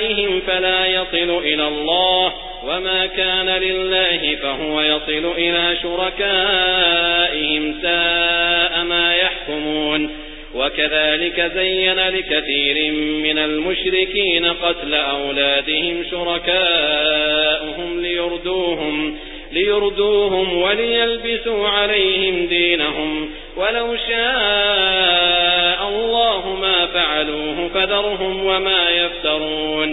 فلا يصل إلى الله وما كان لله فهو يصل إلى شركائهم ساء ما يحكمون. وكذلك زين لكثير من المشركين قتل أولادهم شركاؤهم ليردوهم ليردوهم وليلبسوا عليهم دينهم. ولو شاء الله ما فعلوه فذرهم وما يفترون.